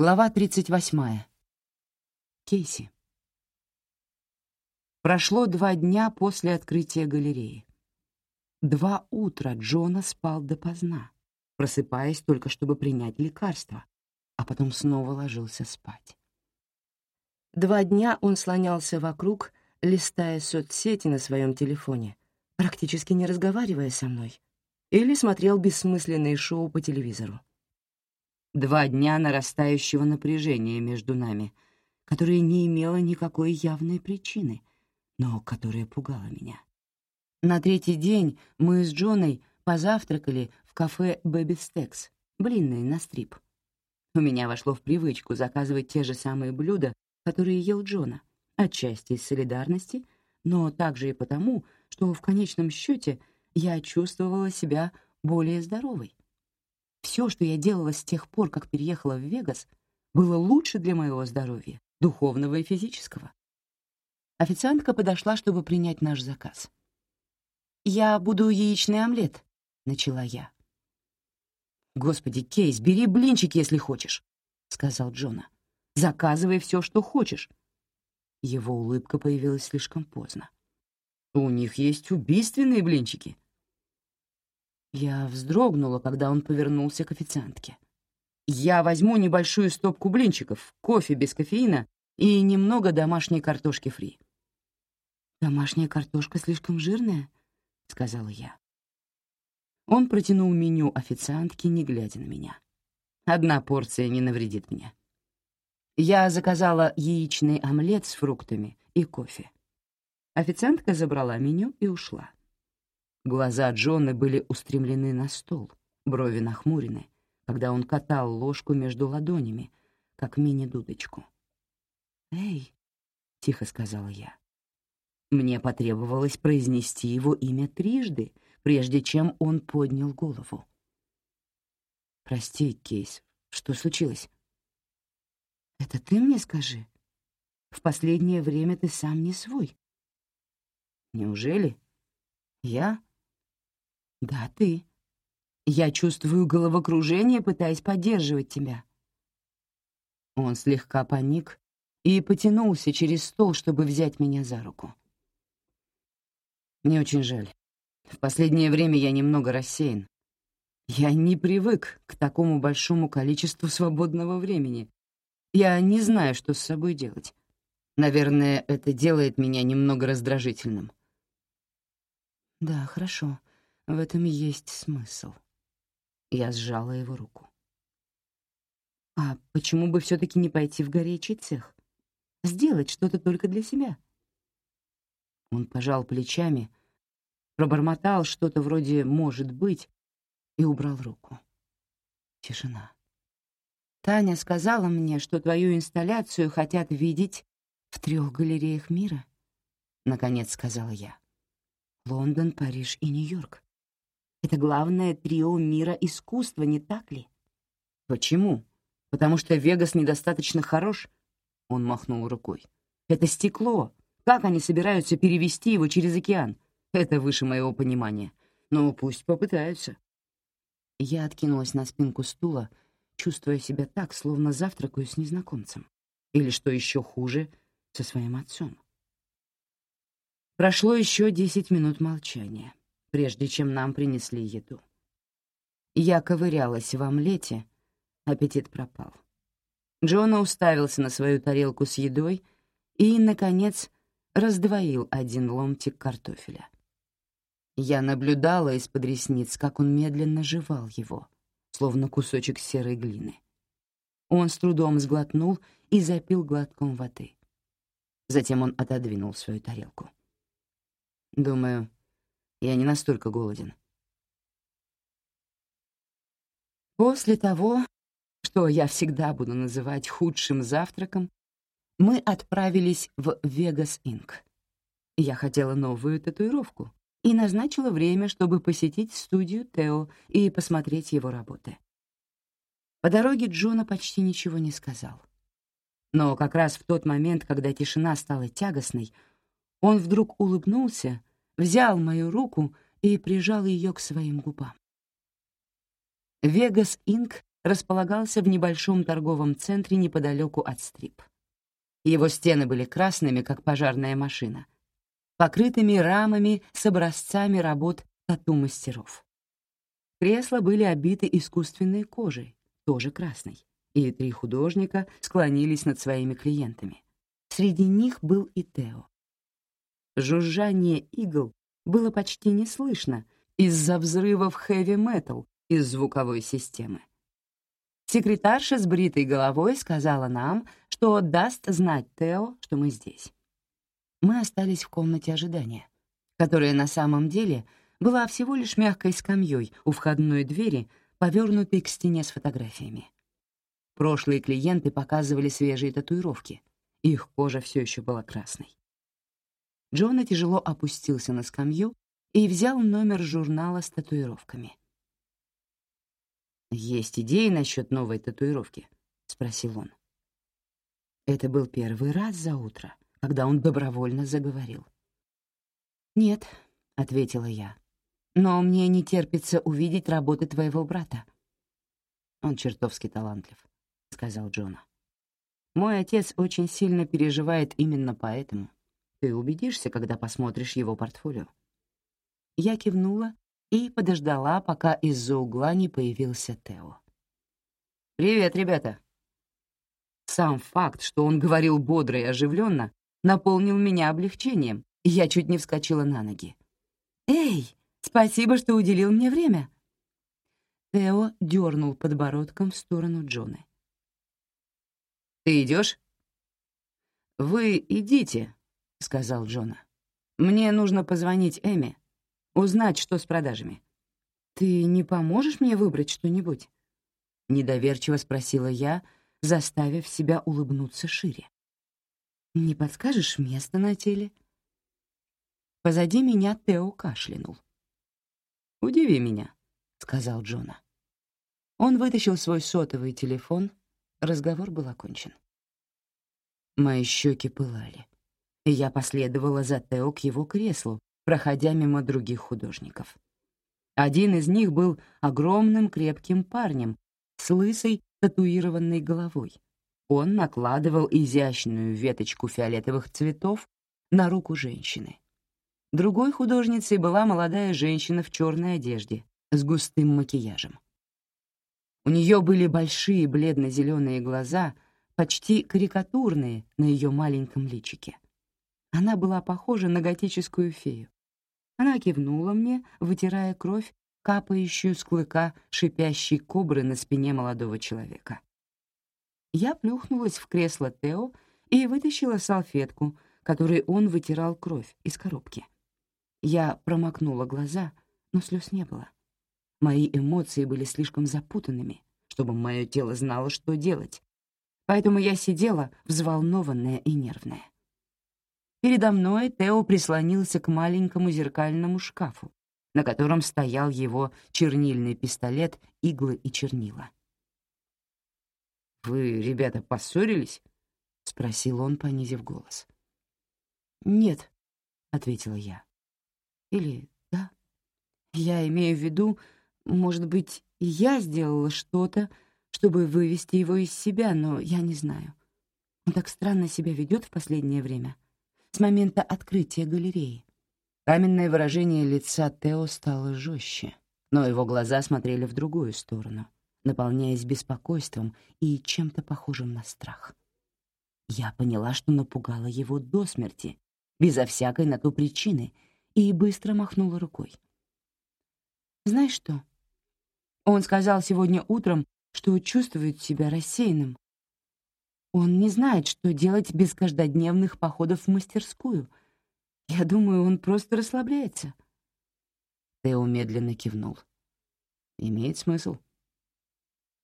Глава 38. Кейси. Прошло два дня после открытия галереи. Два утра Джона спал допоздна, просыпаясь только чтобы принять лекарство, а потом снова ложился спать. Два дня он слонялся вокруг, листая соцсети на своем телефоне, практически не разговаривая со мной, или смотрел бессмысленные шоу по телевизору. Два дня нарастающего напряжения между нами, которое не имело никакой явной причины, но которое пугало меня. На третий день мы с Джоной позавтракали в кафе «Бэби Стекс», блинные на стрип. У меня вошло в привычку заказывать те же самые блюда, которые ел Джона, отчасти из солидарности, но также и потому, что в конечном счете я чувствовала себя более здоровой. Все, что я делала с тех пор, как переехала в Вегас, было лучше для моего здоровья, духовного и физического. Официантка подошла, чтобы принять наш заказ. «Я буду яичный омлет», — начала я. «Господи, Кейс, бери блинчики, если хочешь», — сказал Джона. «Заказывай все, что хочешь». Его улыбка появилась слишком поздно. «У них есть убийственные блинчики», я вздрогнула, когда он повернулся к официантке. «Я возьму небольшую стопку блинчиков, кофе без кофеина и немного домашней картошки фри». «Домашняя картошка слишком жирная?» — сказала я. Он протянул меню официантке, не глядя на меня. «Одна порция не навредит мне». Я заказала яичный омлет с фруктами и кофе. Официантка забрала меню и ушла. Глаза Джона были устремлены на стол, брови нахмурены, когда он катал ложку между ладонями, как мини-дудочку. «Эй!» — тихо сказала я. Мне потребовалось произнести его имя трижды, прежде чем он поднял голову. «Прости, Кейс, что случилось?» «Это ты мне скажи. В последнее время ты сам не свой». «Неужели? Я?» «Да, ты. Я чувствую головокружение, пытаясь поддерживать тебя». Он слегка паник и потянулся через стол, чтобы взять меня за руку. Мне очень жаль. В последнее время я немного рассеян. Я не привык к такому большому количеству свободного времени. Я не знаю, что с собой делать. Наверное, это делает меня немного раздражительным. Да, хорошо. В этом есть смысл. Я сжала его руку. А почему бы все-таки не пойти в горячий цех? Сделать что-то только для себя? Он пожал плечами, пробормотал что-то вроде «может быть» и убрал руку. Тишина. Таня сказала мне, что твою инсталляцию хотят видеть в трех галереях мира. Наконец сказала я. Лондон, Париж и Нью-Йорк. Это главное трио мира искусства, не так ли? Почему? Потому что Вегас недостаточно хорош? Он махнул рукой. Это стекло. Как они собираются перевести его через океан? Это выше моего понимания. Ну, пусть попытаются. Я откинулась на спинку стула, чувствуя себя так, словно завтракаю с незнакомцем. Или, что еще хуже, со своим отцом. Прошло еще десять минут молчания прежде чем нам принесли еду. Я ковырялась в омлете, аппетит пропал. Джона уставился на свою тарелку с едой и, наконец, раздвоил один ломтик картофеля. Я наблюдала из-под ресниц, как он медленно жевал его, словно кусочек серой глины. Он с трудом сглотнул и запил глотком воды. Затем он отодвинул свою тарелку. Думаю, я не настолько голоден. После того, что я всегда буду называть худшим завтраком, мы отправились в Vegas Inc. Я хотела новую татуировку и назначила время, чтобы посетить студию Тео и посмотреть его работы. По дороге Джона почти ничего не сказал. Но как раз в тот момент, когда тишина стала тягостной, он вдруг улыбнулся взял мою руку и прижал ее к своим губам. «Вегас Инк» располагался в небольшом торговом центре неподалеку от стрип. Его стены были красными, как пожарная машина, покрытыми рамами с образцами работ тату-мастеров. Кресла были обиты искусственной кожей, тоже красной, и три художника склонились над своими клиентами. Среди них был и Тео. Жужжание игл было почти не слышно из-за взрывов хэви-метал из звуковой системы. Секретарша с бритой головой сказала нам, что даст знать Тео, что мы здесь. Мы остались в комнате ожидания, которая на самом деле была всего лишь мягкой скамьей у входной двери, повернутой к стене с фотографиями. Прошлые клиенты показывали свежие татуировки. Их кожа все еще была красной. Джона тяжело опустился на скамью и взял номер журнала с татуировками. «Есть идеи насчет новой татуировки?» — спросил он. Это был первый раз за утро, когда он добровольно заговорил. «Нет», — ответила я, — «но мне не терпится увидеть работы твоего брата». «Он чертовски талантлив», — сказал Джона. «Мой отец очень сильно переживает именно поэтому. Ты убедишься, когда посмотришь его портфолио». Я кивнула и подождала, пока из-за угла не появился Тео. «Привет, ребята!» Сам факт, что он говорил бодро и оживленно, наполнил меня облегчением, я чуть не вскочила на ноги. «Эй, спасибо, что уделил мне время!» Тео дернул подбородком в сторону Джоны. «Ты идешь?» «Вы идите», — сказал Джона. «Мне нужно позвонить Эми узнать, что с продажами. «Ты не поможешь мне выбрать что-нибудь?» — недоверчиво спросила я, заставив себя улыбнуться шире. «Не подскажешь место на теле?» Позади меня Тео кашлянул. «Удиви меня», — сказал Джона. Он вытащил свой сотовый телефон, разговор был окончен. Мои щеки пылали, и я последовала за Тео к его креслу, проходя мимо других художников. Один из них был огромным крепким парнем с лысой татуированной головой. Он накладывал изящную веточку фиолетовых цветов на руку женщины. Другой художницей была молодая женщина в черной одежде с густым макияжем. У нее были большие бледно-зеленые глаза, почти карикатурные на ее маленьком личике. Она была похожа на готическую фею. Она кивнула мне, вытирая кровь, капающую с клыка шипящей кобры на спине молодого человека. Я плюхнулась в кресло Тео и вытащила салфетку, которой он вытирал кровь из коробки. Я промокнула глаза, но слез не было. Мои эмоции были слишком запутанными, чтобы мое тело знало, что делать, поэтому я сидела взволнованная и нервная. Передо мной Тео прислонился к маленькому зеркальному шкафу, на котором стоял его чернильный пистолет, иглы и чернила. «Вы, ребята, поссорились?» — спросил он, понизив голос. «Нет», — ответила я. «Или да. Я имею в виду, может быть, я сделала что-то, чтобы вывести его из себя, но я не знаю. Он так странно себя ведет в последнее время» с момента открытия галереи. Каменное выражение лица Тео стало жестче, но его глаза смотрели в другую сторону, наполняясь беспокойством и чем-то похожим на страх. Я поняла, что напугала его до смерти, безо всякой на то причины, и быстро махнула рукой. «Знаешь что? Он сказал сегодня утром, что чувствует себя рассеянным, он не знает, что делать без каждодневных походов в мастерскую. Я думаю, он просто расслабляется. Тео медленно кивнул. Имеет смысл.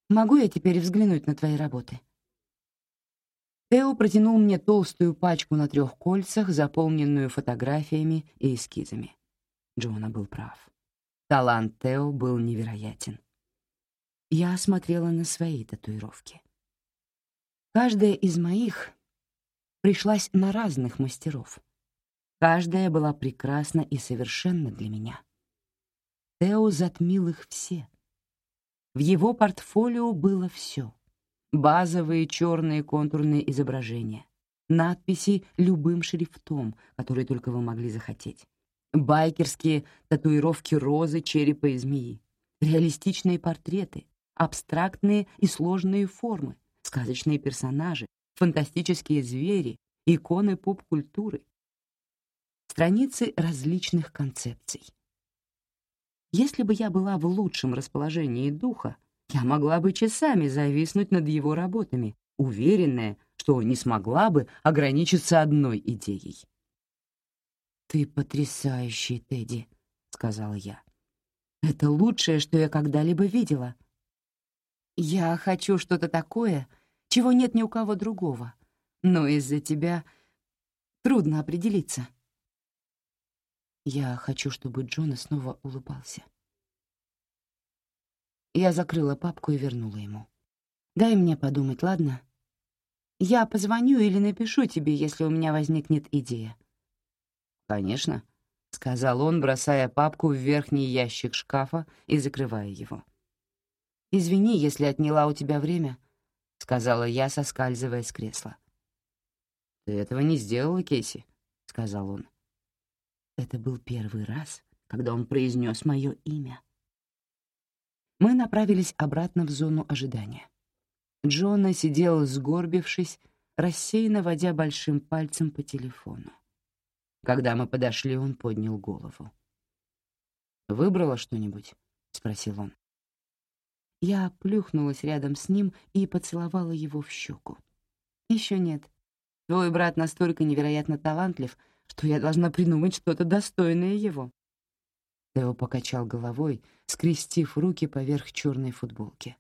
Могу я теперь взглянуть на твои работы? Тео протянул мне толстую пачку на трех кольцах, заполненную фотографиями и эскизами. Джона был прав. Талант Тео был невероятен. Я осмотрела на свои татуировки. Каждая из моих пришлась на разных мастеров. Каждая была прекрасна и совершенна для меня. Тео затмил их все. В его портфолио было все. Базовые черные контурные изображения, надписи любым шрифтом, который только вы могли захотеть, байкерские татуировки розы, черепа и змеи, реалистичные портреты, абстрактные и сложные формы, сказочные персонажи, фантастические звери, иконы поп-культуры, страницы различных концепций. Если бы я была в лучшем расположении духа, я могла бы часами зависнуть над его работами, уверенная, что не смогла бы ограничиться одной идеей. «Ты потрясающий, Тедди», — сказала я. «Это лучшее, что я когда-либо видела. Я хочу что-то такое, чего нет ни у кого другого, но из-за тебя трудно определиться». Я хочу, чтобы Джона снова улыбался. Я закрыла папку и вернула ему. «Дай мне подумать, ладно? Я позвоню или напишу тебе, если у меня возникнет идея». «Конечно», — сказал он, бросая папку в верхний ящик шкафа и закрывая его. «Извини, если отняла у тебя время», — сказала я, соскальзывая с кресла. «Ты этого не сделала, Кейси», — сказал он. Это был первый раз, когда он произнес мое имя. Мы направились обратно в зону ожидания. Джона сидел, сгорбившись, рассеянно водя большим пальцем по телефону. Когда мы подошли, он поднял голову. «Выбрала что-нибудь?» — спросил он. Я плюхнулась рядом с ним и поцеловала его в щеку. «Еще нет. Твой брат настолько невероятно талантлив, что я должна придумать что-то достойное его». Тео покачал головой, скрестив руки поверх черной футболки.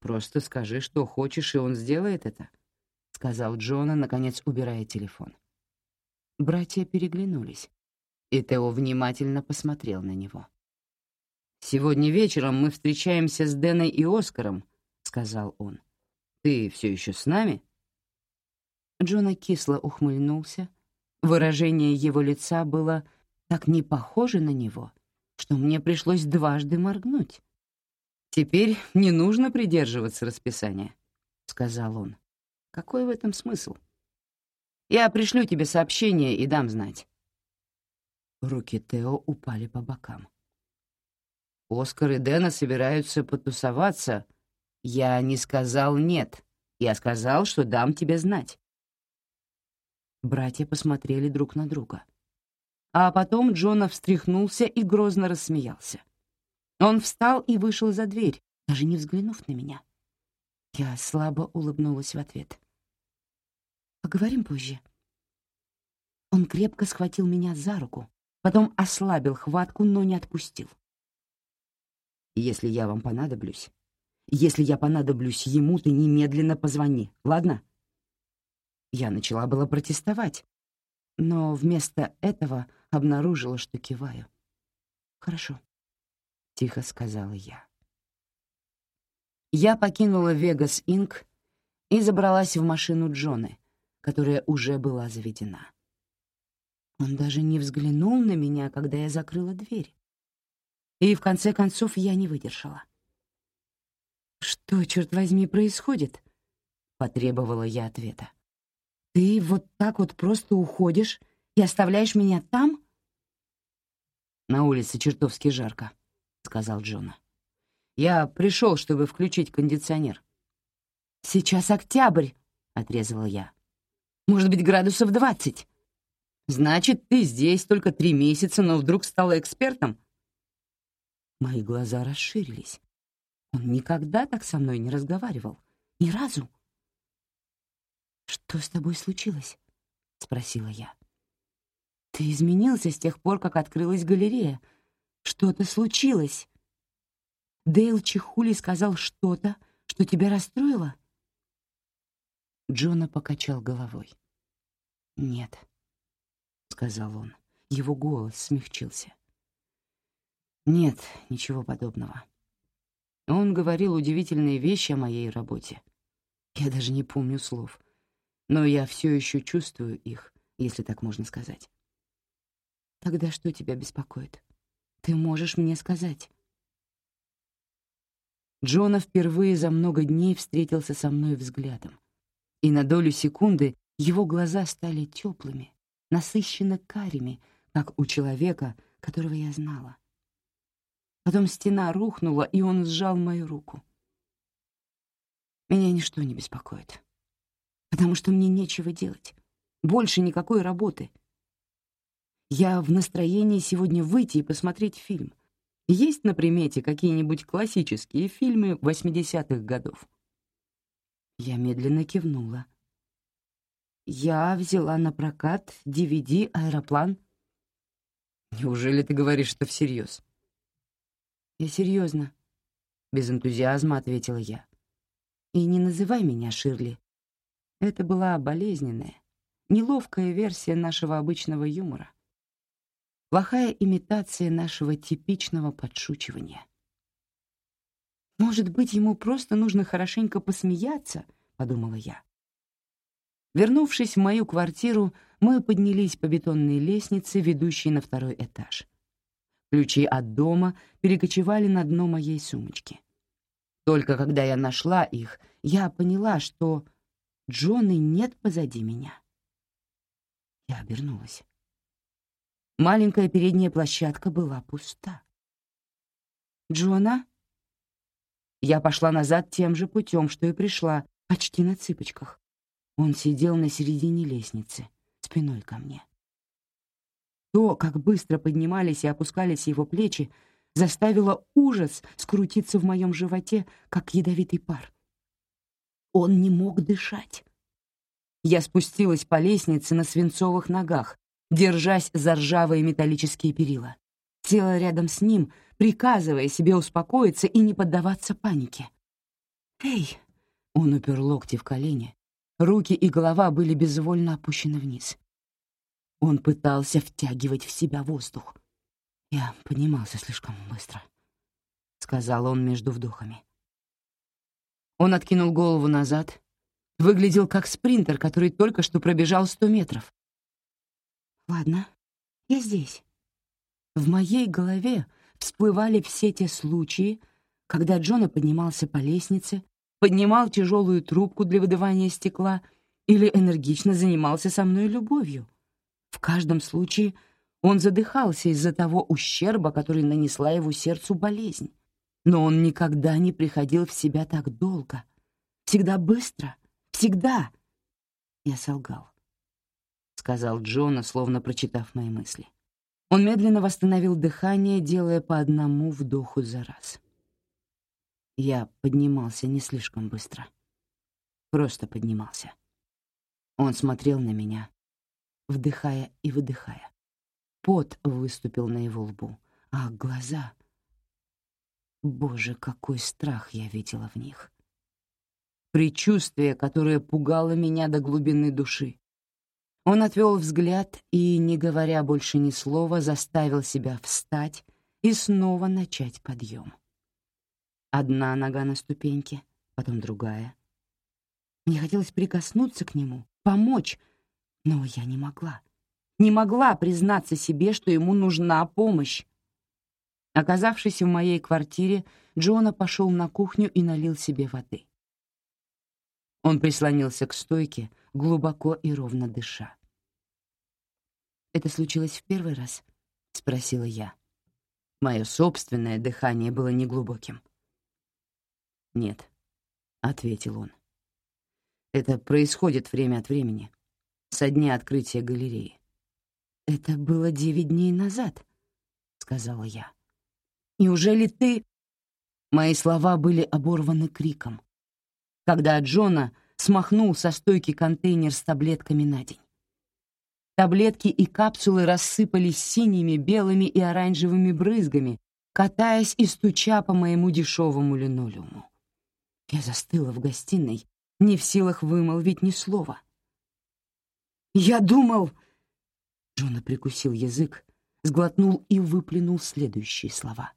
«Просто скажи, что хочешь, и он сделает это», — сказал Джона, наконец убирая телефон. Братья переглянулись, и Тео внимательно посмотрел на него. «Сегодня вечером мы встречаемся с Дэной и Оскаром», — сказал он. «Ты все еще с нами?» Джона кисло ухмыльнулся, Выражение его лица было так не похоже на него, что мне пришлось дважды моргнуть. «Теперь не нужно придерживаться расписания», — сказал он. «Какой в этом смысл? Я пришлю тебе сообщение и дам знать». Руки Тео упали по бокам. «Оскар и Дэна собираются потусоваться. Я не сказал «нет». Я сказал, что дам тебе знать. Братья посмотрели друг на друга. А потом Джона встряхнулся и грозно рассмеялся. Он встал и вышел за дверь, даже не взглянув на меня. Я слабо улыбнулась в ответ. «Поговорим позже». Он крепко схватил меня за руку, потом ослабил хватку, но не отпустил. «Если я вам понадоблюсь, если я понадоблюсь ему, ты немедленно позвони, ладно?» Я начала было протестовать, но вместо этого обнаружила, что киваю. «Хорошо», — тихо сказала я. Я покинула Вегас Инк и забралась в машину Джоны, которая уже была заведена. Он даже не взглянул на меня, когда я закрыла дверь. И в конце концов я не выдержала. «Что, черт возьми, происходит?» — потребовала я ответа. Ты вот так вот просто уходишь и оставляешь меня там? На улице чертовски жарко, сказал Джона. Я пришел, чтобы включить кондиционер. Сейчас октябрь, отрезала я. Может быть, градусов двадцать. Значит, ты здесь только три месяца, но вдруг стала экспертом? Мои глаза расширились. Он никогда так со мной не разговаривал. Ни разу. «Что с тобой случилось?» — спросила я. «Ты изменился с тех пор, как открылась галерея. Что-то случилось. Дейл Чехули сказал что-то, что тебя расстроило?» Джона покачал головой. «Нет», — сказал он. Его голос смягчился. «Нет, ничего подобного. Он говорил удивительные вещи о моей работе. Я даже не помню слов но я все еще чувствую их, если так можно сказать. Тогда что тебя беспокоит? Ты можешь мне сказать. Джона впервые за много дней встретился со мной взглядом, и на долю секунды его глаза стали теплыми, насыщенно карими, как у человека, которого я знала. Потом стена рухнула, и он сжал мою руку. Меня ничто не беспокоит, потому что мне нечего делать. Больше никакой работы. Я в настроении сегодня выйти и посмотреть фильм. Есть на примете какие-нибудь классические фильмы 80-х годов? Я медленно кивнула. Я взяла на прокат DVD «Аэроплан». Неужели ты говоришь это всерьез? Я серьезно. Без энтузиазма ответила я. И не называй меня Ширли. Это была болезненная, неловкая версия нашего обычного юмора. Плохая имитация нашего типичного подшучивания. «Может быть, ему просто нужно хорошенько посмеяться?» — подумала я. Вернувшись в мою квартиру, мы поднялись по бетонной лестнице, ведущей на второй этаж. Ключи от дома перекочевали на дно моей сумочки. Только когда я нашла их, я поняла, что Джоны нет позади меня. Я обернулась. Маленькая передняя площадка была пуста. «Джона?» Я пошла назад тем же путем, что и пришла, почти на цыпочках. Он сидел на середине лестницы, спиной ко мне. То, как быстро поднимались и опускались его плечи, заставило ужас скрутиться в моем животе, как ядовитый пар. Он не мог дышать. Я спустилась по лестнице на свинцовых ногах, держась за ржавые металлические перила. Села рядом с ним, приказывая себе успокоиться и не поддаваться панике. «Эй!» — он упер локти в колени, Руки и голова были безвольно опущены вниз. Он пытался втягивать в себя воздух. «Я поднимался слишком быстро», — сказал он между вдохами. Он откинул голову назад, выглядел как спринтер, который только что пробежал сто метров. «Ладно, я здесь». В моей голове всплывали все те случаи, когда Джона поднимался по лестнице, поднимал тяжелую трубку для выдавания стекла или энергично занимался со мной любовью. В каждом случае он задыхался из-за того ущерба, который нанесла его сердцу болезнь. Но он никогда не приходил в себя так долго. Всегда быстро. Всегда. Я солгал, — сказал Джона, словно прочитав мои мысли. Он медленно восстановил дыхание, делая по одному вдоху за раз. Я поднимался не слишком быстро. Просто поднимался. Он смотрел на меня, вдыхая и выдыхая. Пот выступил на его лбу, а глаза... Боже, какой страх я видела в них. Причувствие, которое пугало меня до глубины души. Он отвел взгляд и, не говоря больше ни слова, заставил себя встать и снова начать подъем. Одна нога на ступеньке, потом другая. Мне хотелось прикоснуться к нему, помочь, но я не могла. Не могла признаться себе, что ему нужна помощь. Оказавшись в моей квартире, Джона пошел на кухню и налил себе воды. Он прислонился к стойке, глубоко и ровно дыша. «Это случилось в первый раз?» — спросила я. Мое собственное дыхание было неглубоким. «Нет», — ответил он. «Это происходит время от времени, со дня открытия галереи». «Это было девять дней назад», — сказала я. «Неужели ты...» Мои слова были оборваны криком, когда Джона смахнул со стойки контейнер с таблетками на день. Таблетки и капсулы рассыпались синими, белыми и оранжевыми брызгами, катаясь и стуча по моему дешевому линолеуму. Я застыла в гостиной, не в силах вымолвить ни слова. «Я думал...» Джона прикусил язык, сглотнул и выплюнул следующие слова.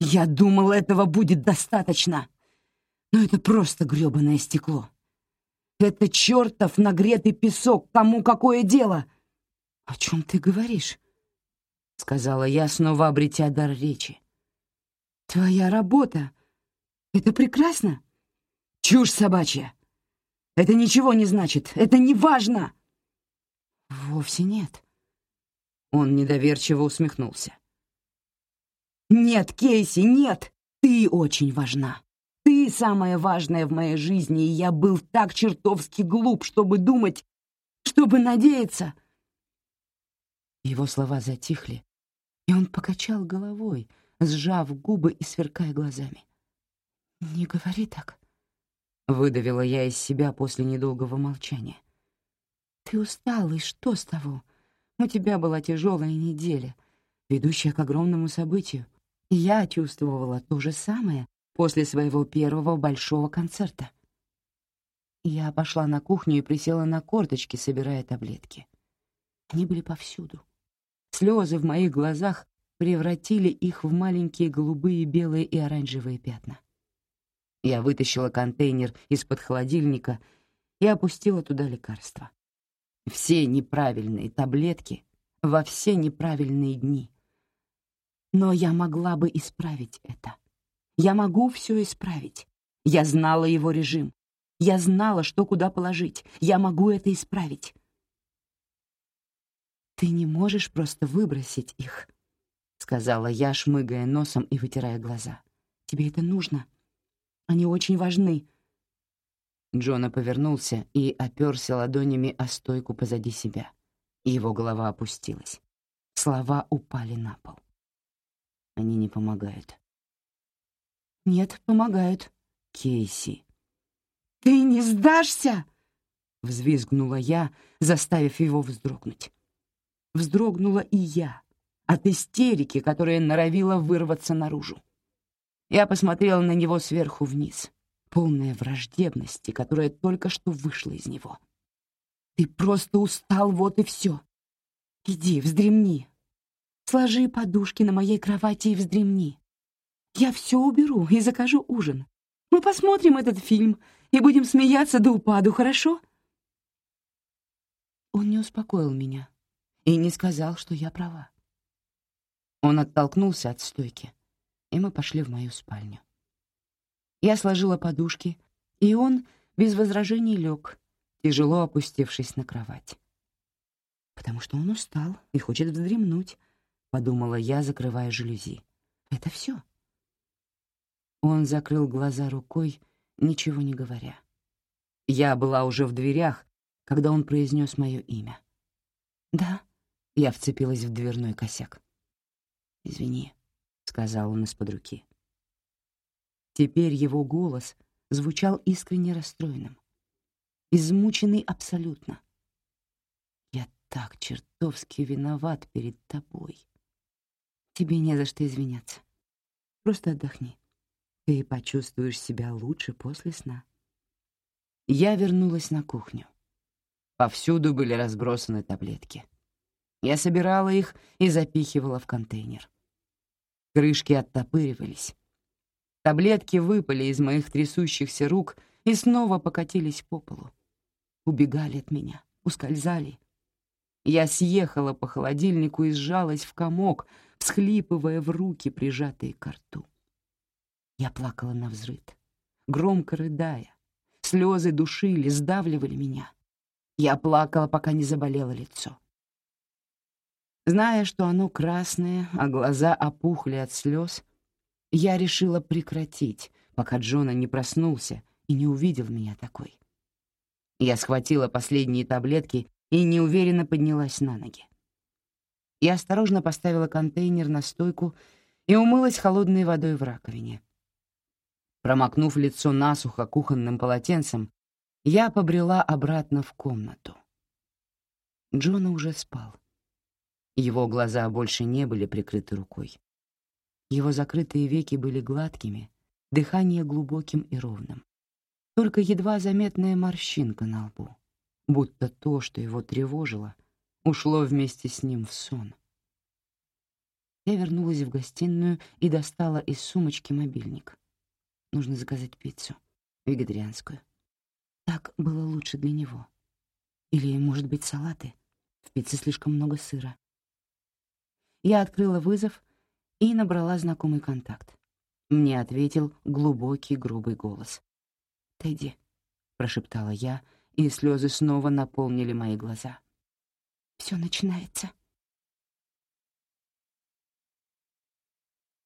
«Я думал, этого будет достаточно, но это просто грёбаное стекло. Это чертов нагретый песок, кому какое дело?» «О чем ты говоришь?» — сказала я, снова обретя дар речи. «Твоя работа Это прекрасно. Чушь собачья. Это ничего не значит. Это не важно. Вовсе нет. Он недоверчиво усмехнулся. Нет, Кейси, нет. Ты очень важна. Ты самое важное в моей жизни, и я был так чертовски глуп, чтобы думать, чтобы надеяться. Его слова затихли, и он покачал головой, сжав губы и сверкая глазами. «Не говори так», — выдавила я из себя после недолгого молчания. «Ты устал, и что с того? У тебя была тяжелая неделя, ведущая к огромному событию. Я чувствовала то же самое после своего первого большого концерта. Я пошла на кухню и присела на корточки, собирая таблетки. Они были повсюду. Слезы в моих глазах превратили их в маленькие голубые, белые и оранжевые пятна. Я вытащила контейнер из-под холодильника и опустила туда лекарства. Все неправильные таблетки во все неправильные дни. Но я могла бы исправить это. Я могу все исправить. Я знала его режим. Я знала, что куда положить. Я могу это исправить. «Ты не можешь просто выбросить их», — сказала я, шмыгая носом и вытирая глаза. «Тебе это нужно. Они очень важны». Джона повернулся и оперся ладонями о стойку позади себя. Его голова опустилась. Слова упали на пол. Они не помогают. «Нет, помогают. Кейси». «Ты не сдашься?» — взвизгнула я, заставив его вздрогнуть. Вздрогнула и я от истерики, которая норовила вырваться наружу. Я посмотрела на него сверху вниз, полная враждебности, которая только что вышла из него. «Ты просто устал, вот и все. Иди, вздремни. Сложи подушки на моей кровати и вздремни. Я все уберу и закажу ужин. Мы посмотрим этот фильм и будем смеяться до упаду, хорошо?» Он не успокоил меня и не сказал, что я права. Он оттолкнулся от стойки, и мы пошли в мою спальню. Я сложила подушки, и он без возражений лег, тяжело опустившись на кровать. «Потому что он устал и хочет вздремнуть», — подумала я, закрывая жалюзи. «Это все». Он закрыл глаза рукой, ничего не говоря. Я была уже в дверях, когда он произнес мое имя. «Да», — я вцепилась в дверной косяк. «Извини», — сказал он из-под руки. Теперь его голос звучал искренне расстроенным, измученный абсолютно. «Я так чертовски виноват перед тобой. Тебе не за что извиняться. Просто отдохни. Ты почувствуешь себя лучше после сна». Я вернулась на кухню. Повсюду были разбросаны таблетки. Я собирала их и запихивала в контейнер. Крышки оттопыривались. Таблетки выпали из моих трясущихся рук и снова покатились по полу. Убегали от меня, ускользали. Я съехала по холодильнику и сжалась в комок, всхлипывая в руки, прижатые к рту. Я плакала на взрыд, громко рыдая. Слезы душили, сдавливали меня. Я плакала, пока не заболело лицо. Зная, что оно красное, а глаза опухли от слез, я решила прекратить, пока Джона не проснулся и не увидел меня такой. Я схватила последние таблетки и неуверенно поднялась на ноги. Я осторожно поставила контейнер на стойку и умылась холодной водой в раковине. Промокнув лицо насухо кухонным полотенцем, я побрела обратно в комнату. Джона уже спал. Его глаза больше не были прикрыты рукой. Его закрытые веки были гладкими, дыхание глубоким и ровным. Только едва заметная морщинка на лбу, будто то, что его тревожило, ушло вместе с ним в сон. Я вернулась в гостиную и достала из сумочки мобильник. Нужно заказать пиццу, вегетарианскую. Так было лучше для него. Или, может быть, салаты? В пицце слишком много сыра. Я открыла вызов и набрала знакомый контакт. Мне ответил глубокий грубый голос. «Тедди», — прошептала я, и слезы снова наполнили мои глаза. «Все начинается